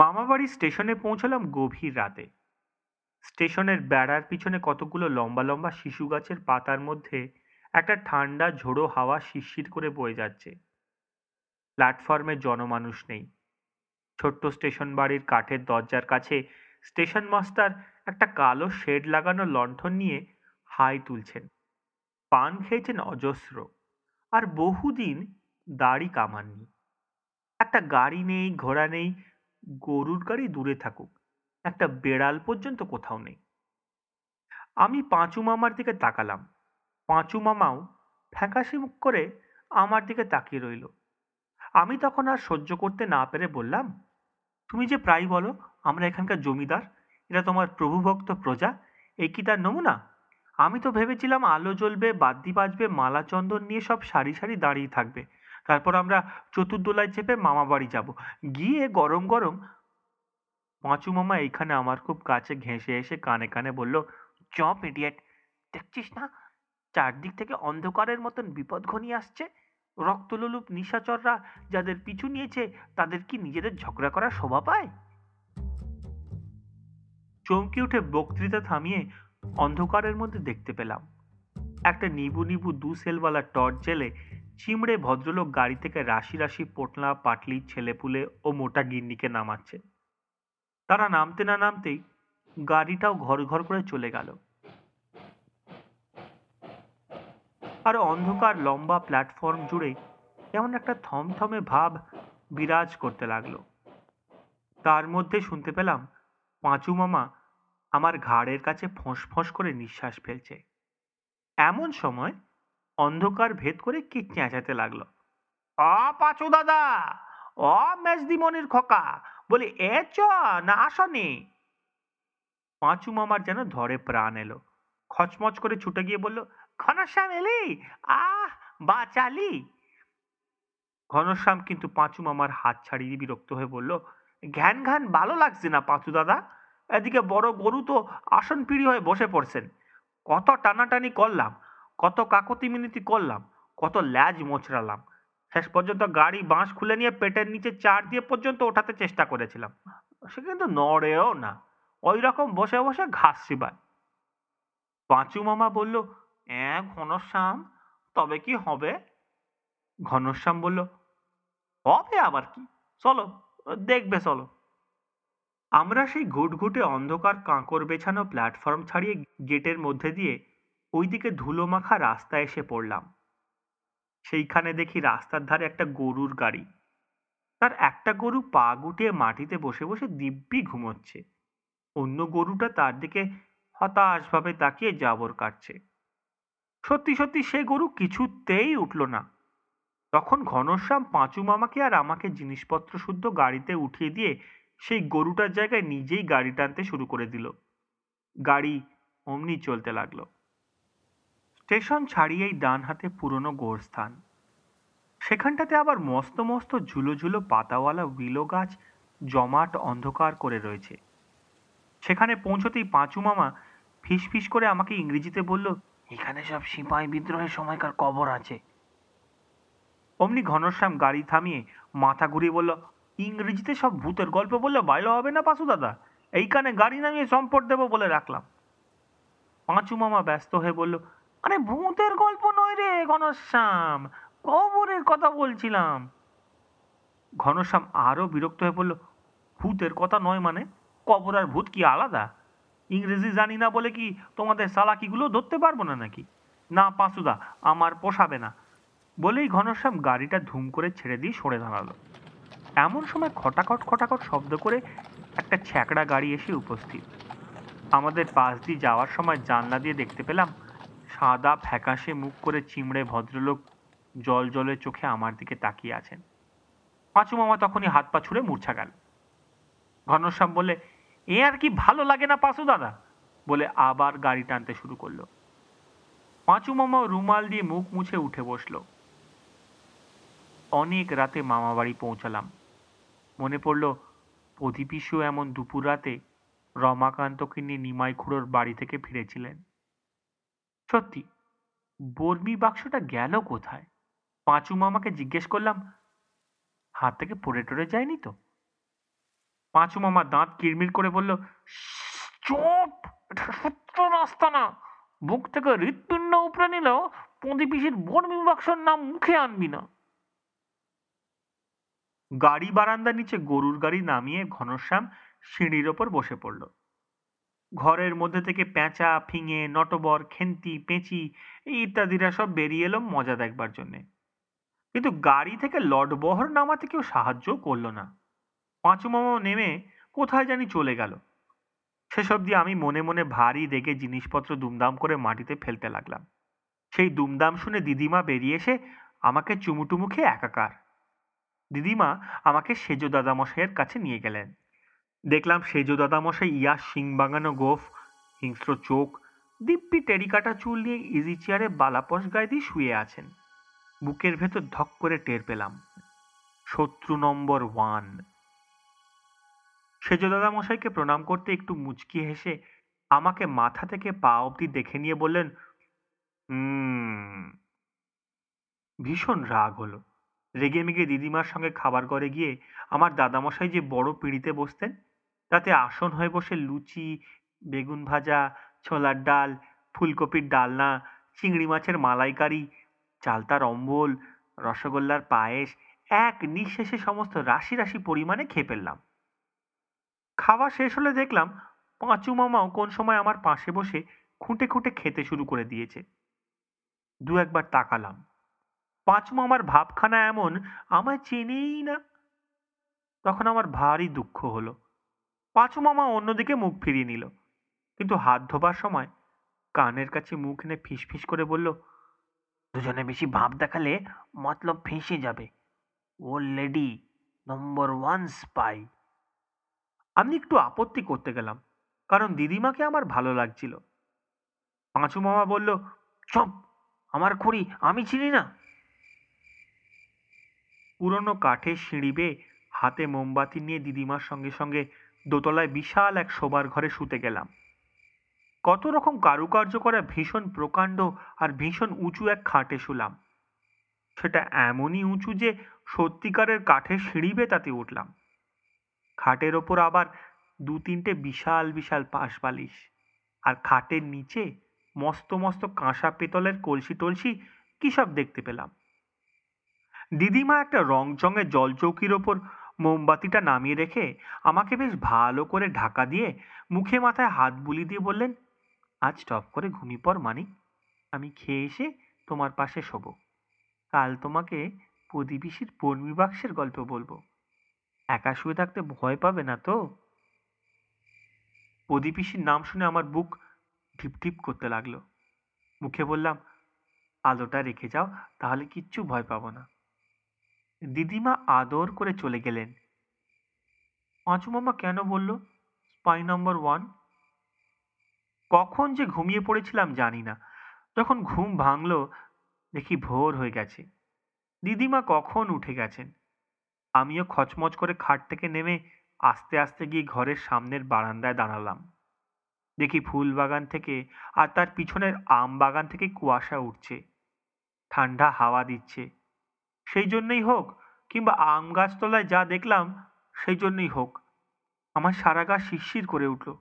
মামাবাড়ি স্টেশনে পৌঁছলাম গভীর রাতে। স্টেশনের বেড়ার পিছনে কতগুলো লম্বা লম্বা শিশু গাছের পাতার মধ্যে একটা ঠান্ডা, ঝোড়ো হাওয়া শিরশির করে বয়ে যাচ্ছে। প্ল্যাটফর্মে জনমানুষ নেই। ছোট্ট স্টেশন বাড়ির কাঠের দরজার কাছে স্টেশন মাস্টার একটা কালো শেড লাগানো লণ্ঠন নিয়ে হাই তুলছেন। পান খেয়েছেন অজস্র আর বহুদিন দাড়ি কামাননি। একটা গাড়ি নেই, ঘোড়া নেই গরুর গাড়ি দূরে থাকুক, একটা বেড়াল পর্যন্ত কোথাও নেই। আমি পাঁচু মামার দিকে তাকালাম। পাঁচু মামাও ফ্যাকাশে মুখ করে আমার দিকে তাকিয়ে রইল। আমি তখন আর সহ্য করতে না পেরে বললাম, তুমি যে প্রায় বলো, আমরা এখানকার জমিদার এটা তোমার প্রভুভক্ত প্রজা এই কি তার নমুনা? আমি তো ভেবেছিলাম আলো জ্বলবে, বাদ্যি বাজবে, মালা চন্দন নিয়ে সব সারি সারি দাঁড়িয়ে থাকবে। তারপর আমরা চতুর্দোলায় চেপে মামা বাড়ি যাব। গিয়ে গরম গরম পাঁচু মামা এইখানে আমার খুব কাছে ঘেঁষে এসে কানে কানে বলল, চপ ইডিয়েট দেখছিস না? চারদিক থেকে অন্ধকারের মতন বিপদ ঘনিয়ে আসছে। রক্তলোলুপ নিশাচররা যাদের পিছু নিয়েছে, তাদের কি নিজেদের ঝগড়া করার শোভা পায়? চমকে উঠে বক্তৃতা থামিয়ে অন্ধকারের মধ্যে দেখতে পেলাম। একটা নিবু নিবু দু সেলওয়ালা টর্চ জেলে চিমড়ে ভদ্রলোক গাড়ি থেকে রাশি রাশি পোটলা, পাটলি, ছেলেপুলে ও মোটা গিন্নিকে নামাচ্ছে। তারা নামতে না নামতেই গাড়িটাও ঘর ঘর করে চলে গেল। আর অন্ধকার লম্বা প্ল্যাটফর্ম জুড়ে কেমন একটা থমথমে ভাব বিরাজ করতে লাগল। তার মধ্যে শুনতে পেলাম, পাঁচু মামা, আমার ঘাড়ের কাছে ফোঁস ফোঁস করে নিঃশ্বাস ফেলছে। এমন সময় অন্ধকার ভেদ করে কি চেঁচাতে লাগল। অ, পাঁচু দাদা! অ মেজদিমনির খোকা! বলি, এ চ, না আসনি! পাঁচু মামার যেন ধরে প্রাণ এলো। খচমচ করে ছুটে গিয়ে বলল, ঘনশ্যাম এলি? আহ, বাঁচালি! ঘনশ্যাম কিন্তু পাঁচু মামার হাত ছাড়িয়ে বিরক্ত হয়ে বলল, ঘ্যান ঘ্যান, ভালো লাগছে না পাঁচু দাদা। এদিকে বড় গরু তো আসন পিড়ি হয়ে বসে পড়ছেন। কত টানাটানি করলাম। কত কাকতি মিনতি করলাম, কত ল্যাজ মোচড়ালাম। শেষ পর্যন্ত গাড়ি বাঁশ খুলে নিয়ে পেটের নিচে চার দিয়ে পর্যন্ত ওঠাতে চেষ্টা করেছিলাম। সে কিন্তু নড়েও না ওই রকম বসে বসে ঘাস শিবায়। পাঁচু মামা বলল এ ঘনশ্যাম, তবে কি হবে? ঘনশ্যাম বলল, হবে আবার কি? চলো, দেখবে, চলো। আমরা সেই ঘুটঘুটে অন্ধকার কাঁকর বেছানো প্ল্যাটফর্ম ছাড়িয়ে গেটের মধ্যে দিয়ে ওইদিকে ধুলো মাখা রাস্তায় এসে পড়লাম। সেইখানে দেখি রাস্তার ধারে একটা গরুর গাড়ি। তার একটা গরু পা গুটিয়ে মাটিতে বসে বসে দিব্যি ঘুমোচ্ছে। অন্য গরুটা তার দিকে হতাশভাবে তাকিয়ে জাবর কাটছে। সত্যি সত্যি সে গরু কিছুতেই উঠল না। তখন ঘনশ্যাম পাঁচু মামাকে আর আমাকে জিনিসপত্র শুদ্ধ গাড়িতে উঠিয়ে দিয়ে সেই গরুটার জায়গায় নিজেই গাড়ি টানতে শুরু করে দিল। গাড়ি অমনি চলতে লাগল। স্টেশন ছাড়িয়েই ডান হাতে পুরনো গোরস্থান। সেখানটাতে আবার মস্ত মস্ত ঝুলো ঝুলো পাতাওয়ালা উইলো গাছ জমাট অন্ধকার করে রয়েছে। সেখানে পৌঁছতেই পাঁচু মামা ফিস ফিস করে আমাকে ইংরেজিতে বলল, এখানে সব সিপাহী বিদ্রোহের সময়কার কবর আছে। অমনি ঘনশ্যাম গাড়ি থামিয়ে মাথা ঘুরিয়ে বলল, ইংরেজিতে সব ভূতের গল্প বললে ভালো হবে না পাশু দাদা? এইখানে গাড়ি নামিয়ে সম্পদ দেবো বলে রাখলাম। পাঁচু মামা ব্যস্ত হয়ে বলল আরে ভূতের গল্প নয় রে, ঘনশ্যাম। কবরের কথা বলছিলাম। ঘনশ্যাম আরও বিরক্ত হয়ে বলল, ভূতের কথা নয় মানে? কবর আর ভূত কি আলাদা? ইংরেজি জানি না বলে কি তোমাদের সালাকিগুলো ধরতে পারব না নাকি? না পাঁচুদা আমার পোষাবে না। বলেই ঘনশ্যাম গাড়িটা ধুম করে ছেড়ে দিয়ে সরে দাঁড়াল। এমন সময় খটাখট খটাখট শব্দ করে একটা ছ্যাকড়া গাড়ি এসে উপস্থিত। আমাদের পাশ দিয়ে যাওয়ার সময় জানলা দিয়ে দেখতে পেলাম সাদা ফ্যাকাশে মুখ করে চিমড়ে ভদ্রলোক জল জলের চোখে আমার দিকে তাকিয়ে আছেন। পাঁচু মামা তখনই হাত পা ছুঁড়ে মূর্ছা গেল। ঘনশ্যাম বলে এ আর কি ভালো লাগে না পাঁচু দাদা? বলে আবার গাড়ি টানতে শুরু করল। পাঁচু মামা রুমাল দিয়ে মুখ মুছে উঠে বসল। অনেক রাতে মামা বাড়ি পৌঁছালাম। মনে পড়ল প্রদীপিসু এমন দুপুর রাতে রমাকান্তকে নিয়ে নিমাই খুড়োর বাড়ি থেকে ফিরেছিলেন। সত্যি, বর্মি বাক্সটা গেল কোথায়? পাঁচু মামাকে জিজ্ঞেস করলাম, হাত থেকে পড়ে টরে যায়নি তো? পাঁচু মামা দাঁত কিরমির করে বলল, চুপ, এটা সত্য রাস্তা না। বুক থেকে হৃৎপিণ্ড উপরে নিলেও প্রদীপিসির বর্মি বাক্সর নাম মুখে আনবি না। গাড়ি বারান্দার নিচে গরুর গাড়ি নামিয়ে ঘনশ্যাম সিঁড়ির ওপর বসে পড়ল। ঘরের মধ্যে থেকে পেঁচা, ফিঙে, নটবর, খেন্তি, পেঁচি ইত্যাদিরা সব বেরিয়ে এলো মজা দেখবার জন্যে। কিন্তু গাড়ি থেকে লটবহর নামাতে কেউ সাহায্য করল না। পাঁচু মামা নেমে কোথায় জানি চলে গেল। সেসব দিয়ে আমি মনে মনে ভারী রেগে জিনিসপত্র দুমদাম করে মাটিতে ফেলতে লাগলাম। সেই দুমদাম শুনে দিদিমা বেরিয়ে এসে আমাকে চুমুটুমু খেয়ে একাকার। দিদিমা আমাকে সেজো দাদামশাইয়ের কাছে নিয়ে গেলেন। দেখলাম সেজো দাদামশাই ইয়া শিং বাঙানো গোফ, হিংস্র চোখ, দিব্যি টেরিকাটা চুল নিয়ে ইজি চেয়ারে বালাপস গায়ে দিয়ে শুয়ে আছেন। বুকের ভেতর ধক করে টের পেলাম। শত্রু নম্বর ওয়ান। সেজো দাদামশাইকে প্রণাম করতে একটু মুচকি হেসে আমাকে মাথা থেকে পা অবধি দেখে নিয়ে বললেন ভীষণ রাগ হলো। রেগে মেগে দিদিমার সঙ্গে খাবার ঘরে গিয়ে আমার দাদামশাই যে বড় পিঁড়িতে বসতেন তাতে আসন হয়ে বসে লুচি, বেগুন ভাজা, ছোলার ডাল, ফুলকপির ডালনা, চিংড়ি মাছের মালাইকারি, চালতার অম্বল, রসগোল্লার পায়েস, এক নিঃশেষে সমস্ত রাশি রাশি পরিমাণে খেয়ে ফেললাম। খাওয়া শেষ হলে দেখলাম পাঁচু মামাও কোন সময় আমার পাশে বসে খুঁটে খুঁটে খেতে শুরু করে দিয়েছে। দু একবার তাকালাম। পাঁচু মামার ভাবখানা এমন আমায় চেনেই না। তখন আমার ভারী দুঃখ হলো। পাঁচু মামা অন্যদিকে মুখ ফিরিয়ে নিল। কিন্তু হাত ধোবার সময় কানের কাছে মুখ এনে ফিস করে বলল, দুজনে বেশি ভাব দেখালে মতলব ফেঁসে যাবে। ও লেডি নম্বর ওয়ান স্পাই আমি একটু আপত্তি করতে গেলাম, কারণ দিদিমাকে আমার ভালো লাগছিল। পাঁচু মামা বলল, চপ, আমার খুঁড়ি, আমি চিনি না। পুরনো কাঠের সিঁড়ি বেয়ে হাতে মোমবাতি নিয়ে দিদিমার সঙ্গে সঙ্গে দোতলায় বিশাল এক শোবার ঘরে শুতে গেলাম। কত রকম কারুকার্য করা ভীষণ প্রকাণ্ড আর ভীষণ উঁচু এক খাটে শুলাম। সেটা এমনই উঁচু যে সত্যিকারের কাঠের সিঁড়ি বেয়ে তাতে উঠলাম। খাটের ওপর আবার দু তিনটে বিশাল বিশাল পাশ বালিশ আর খাটের নিচে মস্ত মস্ত কাঁসা পেতলের কলসি টলসি কী সব দেখতে পেলাম। দিদিমা একটা রংচঙের জলচৌকির ওপর মোমবাতিটা নামিয়ে রেখে আমাকে বেশ ভালো করে ঢাকা দিয়ে মুখে মাথায় হাত বুলি দিয়ে বললেন, আজ টপ করে ঘুমিয়ে পর মানিক, আমি খেয়ে এসে তোমার পাশে শোব। কাল তোমাকে প্রদীপিসির বর্মী বাক্সের গল্প বলব। একা শুয়ে থাকতে ভয় পাবে না তো? প্রদীপিসির নাম শুনে আমার বুক ঢিপ ঢিপ করতে লাগল। মুখে বললাম, আলোটা রেখে যাও, তাহলে কিচ্ছু ভয় পাবো না। দিদিমা আদর করে চলে গেলেন। মামা কেন বলল, স্পাই নম্বর ওয়ান কখন যে ঘুমিয়ে পড়েছিলাম জানি না। যখন ঘুম ভাঙল, দেখি ভোর হয়ে গেছে। দিদিমা কখন উঠে গেছেন? আমিও খচমচ করে খাট থেকে নেমে আস্তে আস্তে গিয়ে ঘরের সামনের বারান্দায় দাঁড়ালাম। দেখি ফুল বাগান থেকে আর তার পিছনের আম বাগান থেকে কুয়াশা উঠছে। ঠান্ডা হাওয়া দিচ্ছে। সেই জন্যই হোক কিংবা আম গাছতলায় যা দেখলাম, সেই জন্যই হোক। আমার সারা গা শিরশির করে উঠল।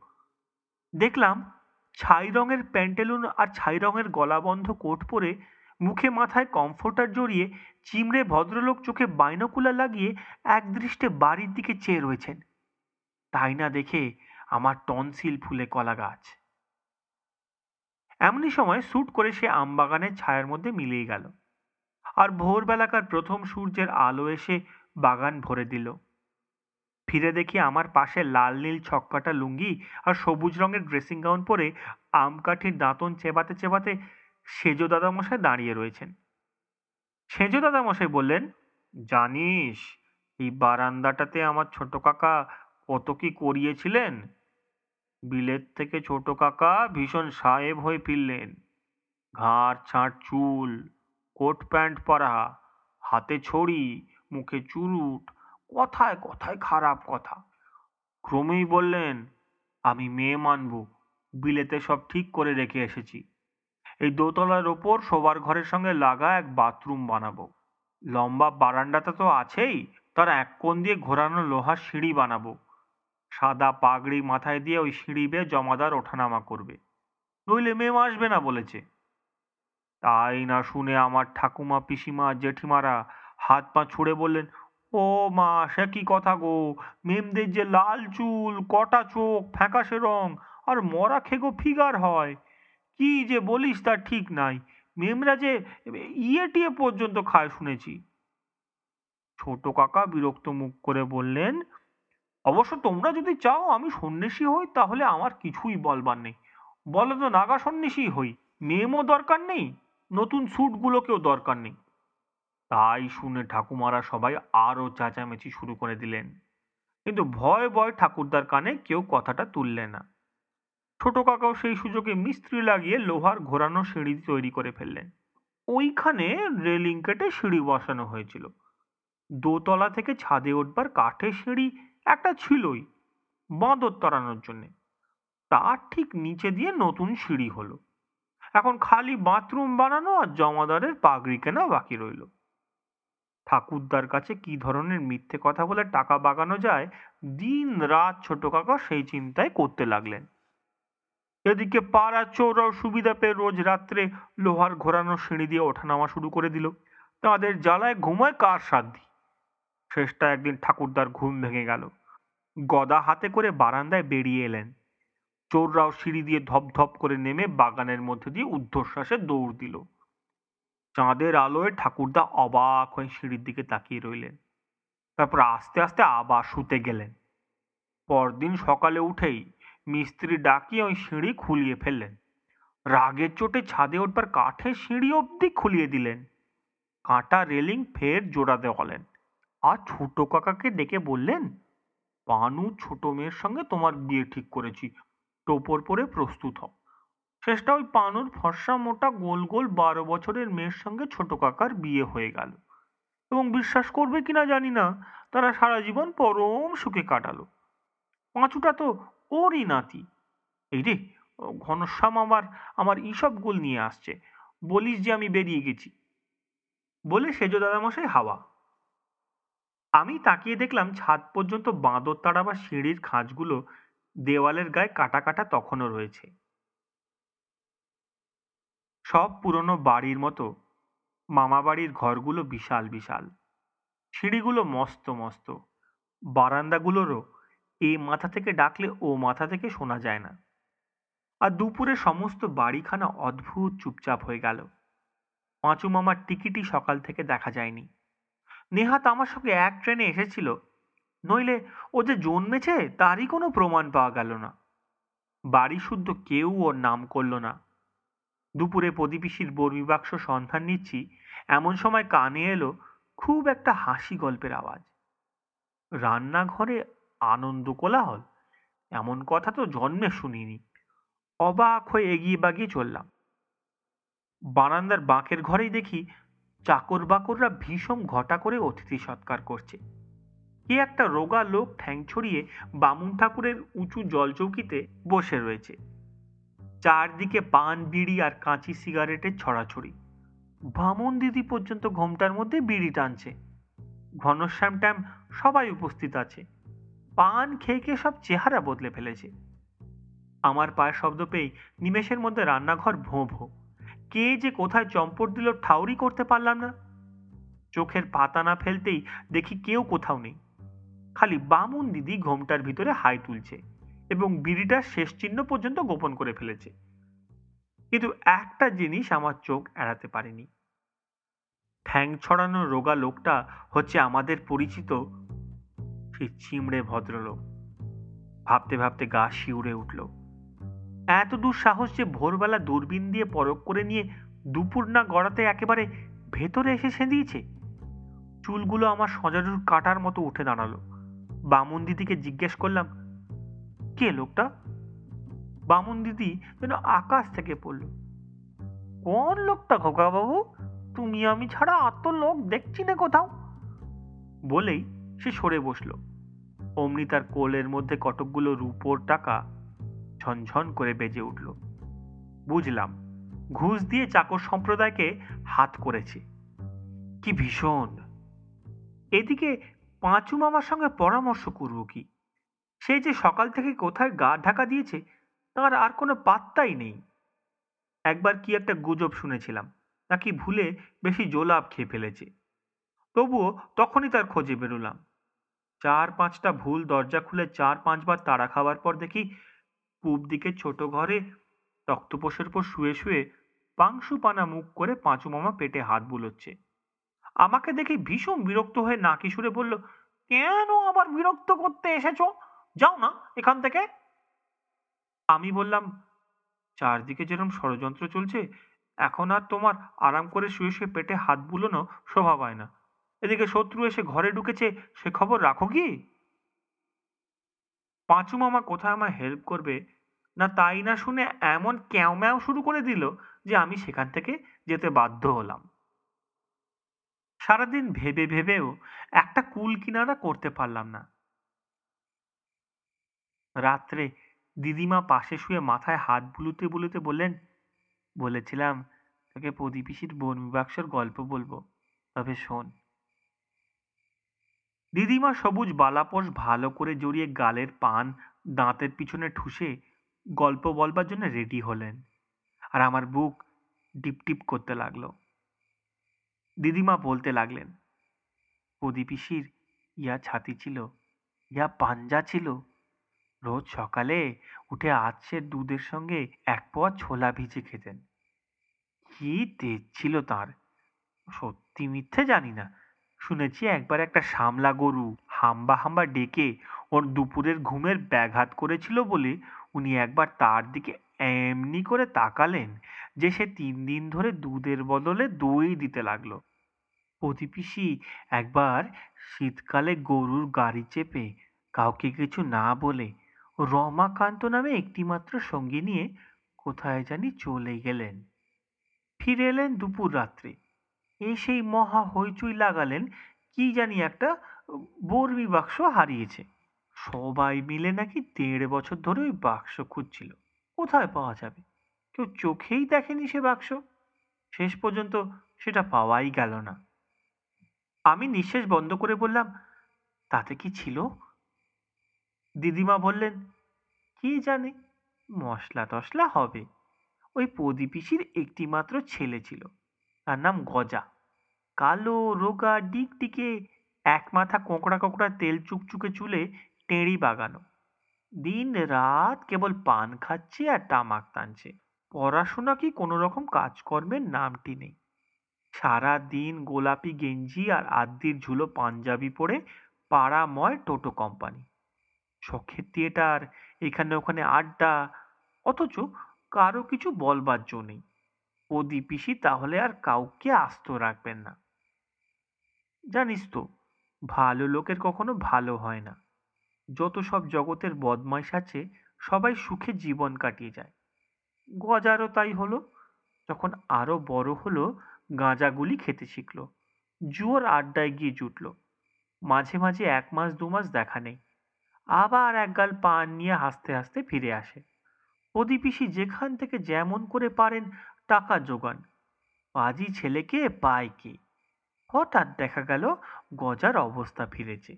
দেখলাম ছাই রঙের প্যান্টেলুন আর ছাই রঙের গলাবন্ধ কোট পরে মুখে মাথায় কমফোর্টার জড়িয়ে চিমড়ে ভদ্রলোক চোখে বাইনকুলা লাগিয়ে একদৃষ্টে বাড়ির দিকে চেয়ে রয়েছেন। তাই না দেখে আমার টনসিল ফুলে কলা গাছ। এমনই সময় স্যুট করে সে আমবাগানের ছায়ার মধ্যে মিলিয়ে গেল। আর ভোরবেলাকার প্রথম সূর্যের আলো এসে বাগান ভরে দিল। ফিরে দেখি আমার পাশে লাল নীল ছক্কাটা লুঙ্গি আর সবুজ রঙের ড্রেসিং গাউন পরে আম কাঠির দাঁতন চেবাতে চেবাতে সেজো দাদামশাই দাঁড়িয়ে রয়েছেন। সেজো দাদামশাই বললেন, জানিস, এই বারান্দাটাতে আমার ছোট কাকা কত কি করিয়েছিলেন? বিলেত থেকে ছোট কাকা ভীষণ সাহেব হয়ে ফিরলেন। ঘাড়, ছাঁট, চুল কোট প্যান্ট পরা, হাতে ছড়ি, মুখে চুরুট, কথায় কথায় খারাপ কথা। ক্রমেই বললেন, আমি মেয়ে মানব, বিলেতে সব ঠিক করে রেখে এসেছি। এই দোতলার ওপর শোবার ঘরের সঙ্গে লাগা এক বাথরুম বানাবো। লম্বা বারান্দাটা তো আছেই, তার এক কোণ দিয়ে ঘোরানো লোহার সিঁড়ি বানাবো। সাদা পাগড়ি মাথায় দিয়ে ওই সিঁড়ি বেয়ে জমাদার ওঠানামা করবে। নইলে মেম আসবে না, বলেছে। তাই না শুনে আমার ঠাকুমা পিসিমা জেঠিমারা হাত পা ছুঁড়ে বললেন, ও মা, সে কি কথা গো? মেমদের যে লাল চুল, কটা চোখ, ফ্যাকাশে রং, আর মরা খেগো ফিগার হয়। কি যে বলিস তার ঠিক নাই। মেমরা যে ইয়ে টিয়ে পর্যন্ত খায় শুনেছি। ছোট কাকা বিরক্ত মুখ করে বললেন, অবশ্য তোমরা যদি চাও আমি সন্ন্যাসী হই, তাহলে আমার কিছুই বলবার নেই। বলো তো নাগা সন্ন্যাসী হই, মেমও দরকার নেই? নতুন স্যুটগুলোকেও দরকার নেই। তাই শুনে ঠাকুমারা সবাই আরও চেঁচামেচি শুরু করে দিলেন। কিন্তু ভয় ভয় ঠাকুরদার কানে কেউ কথাটা তুললে না। ছোট কাকাও সেই সুযোগে মিস্ত্রি লাগিয়ে লোহার ঘোরানো সিঁড়ি তৈরি করে ফেললেন। ওইখানে রেলিং কেটে সিঁড়ি বসানো হয়েছিল। দোতলা থেকে ছাদে উঠবার কাঠের সিঁড়ি একটা ছিলই বাঁদর তরানোর জন্যে। তার ঠিক নিচে দিয়ে নতুন সিঁড়ি হলো। এখন খালি বাথরুম বানানো আর জমাদারের পাগড়ি কেনা বাকি রইল। ঠাকুরদার কাছে কি ধরনের মিথ্যে কথা বলে টাকা বাগানো যায় দিন রাত ছোট কাকা সেই চিন্তায় করতে লাগলেন। এদিকে পাড়া চোরাও সুবিধা পেয়ে রোজ রাত্রে লোহার ঘোরানো সিঁড়ি দিয়ে ওঠানামা শুরু করে দিল। তাদের জ্বালায় ঘুমায় কার সাধ্যি শেষটা একদিন ঠাকুরদার ঘুম ভেঙে গেল। গদা হাতে করে বারান্দায় বেরিয়ে এলেন। চোররাও সিঁড়ি দিয়ে ধপ ধপ করে নেমে বাগানের মধ্যে দিয়ে ঊর্ধ্বশ্বাসে দৌড় দিল। চাঁদের আলোয় ঠাকুরদা অবাক হয়ে সিঁড়ির দিকে তাকিয়ে রইলেন। তারপর আস্তে আস্তে আবার শুতে গেলেন। পরদিন সকালে উঠেই মিস্ত্রি ডাকিয়ে ওই সিঁড়ি খুলিয়ে ফেললেন। রাগের চোটে ছাদে উঠবার কাঠের সিঁড়ি অবধি খুলিয়ে দিলেন। কাঁটা রেলিং ফের জোড়া দেওয়ালেন। আর ছোট কাকাকে ডেকে বললেন, পানু, ছোট মেয়ের সঙ্গে তোমার বিয়ে ঠিক করেছি। টোপর পরে প্রস্তুত হও। শেষটা ওই পানুর ফর্সা মোটা গোল গোল বারো বছরের মেয়ের সঙ্গে ছোট কাকার বিয়ে হয়ে গেল। এবং বিশ্বাস করবে কিনা জানি না, তারা সারা জীবন পরম সুখে কাটালো। পাঁচুটা তো ওরই নাতি। এই রে, ঘনশ্যাম আমার আমার ইসব গোল নিয়ে আসছে। বলিস যে আমি বেরিয়ে গেছি। বলে সেজ দাদামশাই হাওয়া। আমি তাকিয়ে দেখলাম ছাদ পর্যন্ত বাঁদর তাড়া বা সিঁড়ির খাঁজগুলো দেওয়ালের গায়ে কাটা কাটা তখনও রয়েছে। সব পুরনো বাড়ির মতো মামা বাড়ির ঘরগুলো বিশাল বিশাল। সিঁড়িগুলো মস্ত মস্ত। বারান্দাগুলোরও এ মাথা থেকে ডাকলে ও মাথা থেকে শোনা যায় না। আর দুপুরে সমস্ত বাড়িখানা অদ্ভুত চুপচাপ হয়ে গেল। পাঁচু মামার টিকিটই সকাল থেকে দেখা যায়নি। নেহাত আমার সঙ্গে এক ট্রেনে এসেছিল নইলে ও যে জন্মেছে তারই কোনো প্রমাণ পাওয়া গেল না। বাড়ি শুদ্ধ কেউ ওর নাম করল না। দুপুরে প্রদীপিসির বর্মী বাক্স সন্ধান নিচ্ছি, এমন সময় কানে এলো খুব একটা হাসি গল্পের আওয়াজ। রান্নাঘরে আনন্দ কোলাহল, এমন কথা তো জন্মে শুনিনি। অবাক হয়ে এগিয়ে বাগিয়ে চললাম। বারান্দার বাঁকের ঘরেই দেখি চাকর বাকররা ভীষণ ঘটা করে অতিথি সৎকার করছে। কে একটা রোগা লোক ঠ্যাং ছড়িয়ে বামুন ঠাকুরের উঁচু জলচৌকিতে বসে রয়েছে। চারদিকে পান, বিড়ি আর কাঁচি সিগারেটের ছড়াছড়ি। বামন দিদি পর্যন্ত ঘোমটার মধ্যে বিড়ি টানছে। ঘনশ্যাম ট্যাম সবাই উপস্থিত আছে। পান খেয়ে খেয়ে সব চেহারা বদলে ফেলেছে। আমার পায়ের শব্দ পেয়ে নিমেষের মধ্যে রান্নাঘর ভোঁ ভোঁ। কে যে কোথায় চম্পট দিল ঠাউরি করতে পারলাম না। চোখের পাতা না ফেলতেই দেখি কেউ কোথাও নেই। খালি বামুন দিদি ঘোমটার ভিতরে হাই তুলছে এবং বিড়িটার শেষ চিহ্ন পর্যন্ত গোপন করে ফেলেছে। কিন্তু একটা জিনিস আমার চোখ এড়াতে পারেনি। ঠ্যাং ছড়ানো রোগা লোকটা হচ্ছে আমাদের পরিচিত সেই চিমড়ে ভদ্রলোক। ভাবতে ভাবতে গা শিউরে উঠল। এত দূর সাহস যে ভোরবেলা দূরবীন দিয়ে পরখ করে নিয়ে দুপুর না গড়াতে একেবারে ভেতরে এসে সেঁদিয়েছে। চুলগুলো আমার সজারুর কাটার মতো উঠে দাঁড়াল। বামুন দিদিকে জিজ্ঞেস করলাম, কে লোকটা? বামুন দিদি যেন আকাশ থেকে পড়ল, কোন লোকটা খোকা বাবু তুমি আমি ছাড়া তো লোক দেখছি না কোথাও। বলেই সে সরে বসল। অমনি তার কোলের মধ্যে কতকগুলো রূপোর টাকা ঝনঝন করে বেজে উঠল। বুঝলাম, ঘুষ দিয়ে চাকর সম্প্রদায়কে হাত করেছে। কি ভীষণ! এদিকে পাঁচু মামার সঙ্গে পরামর্শ করব কি? সে যে সকাল থেকে কোথায় গা ঢাকা দিয়েছে, তার আর কোনো পাত্তাই নেই। একবার কি একটা গুজব শুনেছিলাম, নাকি ভুলে বেশি জোলাপ খেয়ে ফেলেছে। তবুও তখনই তার খোঁজে বেরোলাম। চার পাঁচটা ভুল দরজা খুলে চার পাঁচবার তাড়া খাওয়ার পর দেখি পূব দিকে ছোট ঘরে তক্তপোষের উপর শুয়ে শুয়ে পাংশু পানা মুখ করে পাঁচু মামা পেটে হাত বুলোচ্ছে। আমাকে দেখে ভীষণ বিরক্ত হয়ে নাকি সুরে বলল, কেন আবার বিরক্ত করতে এসেছ? যাও না এখান থেকে। আমি বললাম, চারদিকে যেরকম ষড়যন্ত্র চলছে, এখন আর তোমার আরাম করে শুয়ে শুয়ে পেটে হাত বুলোনো শোভা পায় না। এদিকে শত্রু এসে ঘরে ঢুকেছে, সে খবর রাখো কি? পাঁচু মামা কোথায় আমায় হেল্প করবে? না তাই না শুনে এমন ক্যাও ম্যাও শুরু করে দিল যে আমি সেখান থেকে যেতে বাধ্য হলাম। সারাদিন ভেবে ভেবেও একটা কুল কিনারা করতে পারলাম না। রাত্রে দিদিমা পাশে শুয়ে মাথায় হাত বুলুতে বুলুতে বললেন, বলেছিলাম তোকে প্রদীপিসির বর্মী গল্প বলব, তবে শোন। দিদিমা সবুজ বালাপোষ ভালো করে জড়িয়ে গালের পান দাঁতের পিছনে ঠুসে গল্প বলবার জন্য রেডি হলেন। আর আমার বুক ডিপ টিপ করতে লাগল। দিদিমা বলতে লাগলেন প্রদীপিসির ইয়া ছাতি ছিল, ইয়া পাঞ্জা ছিল। রোজ সকালে উঠে আজকের দুধের সঙ্গে এক পোয়া ছোলা ভিজে খেতেন। কি তেজ ছিল তার, সত্যি মিথ্যে জানি না। শুনেছি একবার একটা সামলা গরু হাম্বা হাম্বা ডেকে ওর দুপুরের ঘুমের ব্যাঘাত করেছিল বলে উনি একবার তার দিকে এমনি করে তাকালেন যে সে তিন দিন ধরে দুধের বদলে দই দিতে লাগল। প্রতিপিসি একবার শীতকালে গরুর গাড়ি চেপে কাউকে কিছু না বলে রমাকান্ত নামে একটিমাত্র সঙ্গী নিয়ে কোথায় জানি চলে গেলেন। ফিরে এলেন দুপুর রাত্রে। এই সেই মহা হইচই লাগালেন, কি জানি একটা বর্মি বাক্স হারিয়েছে। সবাই মিলে নাকি দেড় বছর ধরে ওই বাক্স খুঁজছিল। কোথায় পাওয়া যাবে? কেউ চোখেই দেখেনি সে বাক্স। শেষ পর্যন্ত সেটা পাওয়াই গেল না। আমি নিঃশ্বাস বন্ধ করে বললাম, তাতে কি ছিল? দিদিমা বললেন, কি জানে, মশলা টশলা হবে। ওই প্রদীপিসির একটি মাত্র ছেলে ছিল, তার নাম গজা। কালো, রোগা, ডিকটিকে এক মাথা কোঁকড়া কোঁকড়া তেল চুকচুকে চুলে টেঁড়ি বাগানো। দিন রাত কেবল পান খাচ্ছে আর তামাক টানছে। পড়াশোনা কি কোনো রকম কাজকর্মের নামটি নেই। সারা দিন গোলাপি গেঞ্জি আর আদ্যির ঝুলো পাঞ্জাবি পরে পাড়াময় টোটো কোম্পানি। শখের থিয়েটার, এখানে ওখানে আড্ডা, অথচ কারও কিছু বলবার জো নেই। প্রদীপ পিসি তাহলে আর কাউকে আস্ত রাখবেন না। জানিস তো, ভালো লোকের কখনো ভালো হয় না। যত সব জগতের বদমাইশ আছে, সবাই সুখে জীবন কাটিয়ে যায়। গজারও তাই হলো, যখন আরও বড় হলো গাঁজাগুলি খেতে শিখল। জুয়োর আড্ডায় গিয়ে জুটলো। মাঝে মাঝে এক মাস, দু মাস দেখা নেই। আবার একগাল পান নিয়ে হাসতে হাসতে ফিরে আসে। প্রদীপিসি যেখান থেকে যেমন করে পারেন টাকা জোগান পাজি ছেলেকে পায় কে? হঠাৎ দেখা গেল গজার অবস্থা ফিরেছে।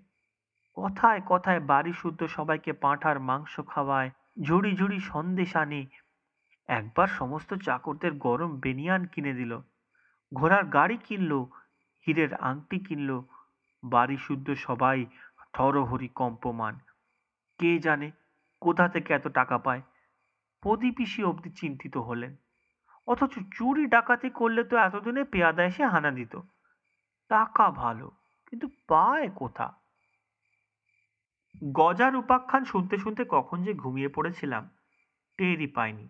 কথায় কথায় বাড়ি শুদ্ধ সবাইকে পাঁঠার মাংস খাওয়ায়, ঝুড়ি ঝুড়ি সন্দেশ আনে। একবার সমস্ত চাকরদের গরম বেনিয়ান কিনে দিল। ঘোড়ার গাড়ি কিনলো, হীরের আংটি কিনলো, বাড়ি শুদ্ধ সবাই থরহরি কম্পমান। কে জানে কোথা থেকে এত টাকা পায়? প্রদীপিসি অবধি চিন্তিত হলেন। অথচ চুরি ডাকাতি করলে তো এতদিনে পেয়াদা এসে হানা দিত। টাকা ভালো, কিন্তু পায় কোথা? গজার উপাখ্যান শুনতে শুনতে কখন যে ঘুমিয়ে পড়েছিলাম, টেরই পাইনি।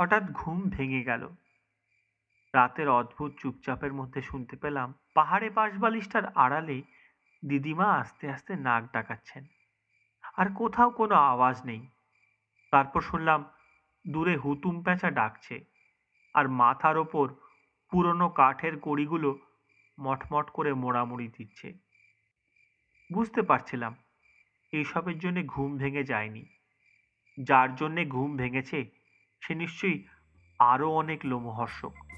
হঠাৎ ঘুম ভেঙে গেল। রাতের অদ্ভুত চুপচাপের মধ্যে শুনতে পেলাম পাহাড়ে বাঁশবালিশটার আড়ালে দিদিমা আস্তে আস্তে নাক ডাকাচ্ছেন। আর কোথাও কোনো আওয়াজ নেই। তারপর শুনলাম দূরে হুতুম প্যাঁচা ডাকছে আর মাথার ওপর পুরনো কাঠের কড়িগুলো মটমট করে মোড়ামুড়ি দিচ্ছে। বুঝতে পারছিলাম এইসবের জন্য ঘুম ভেঙে যায়নি। যার জন্যে ঘুম ভেঙেছে সে নিশ্চয়ই আরও অনেক লোমহর্ষক।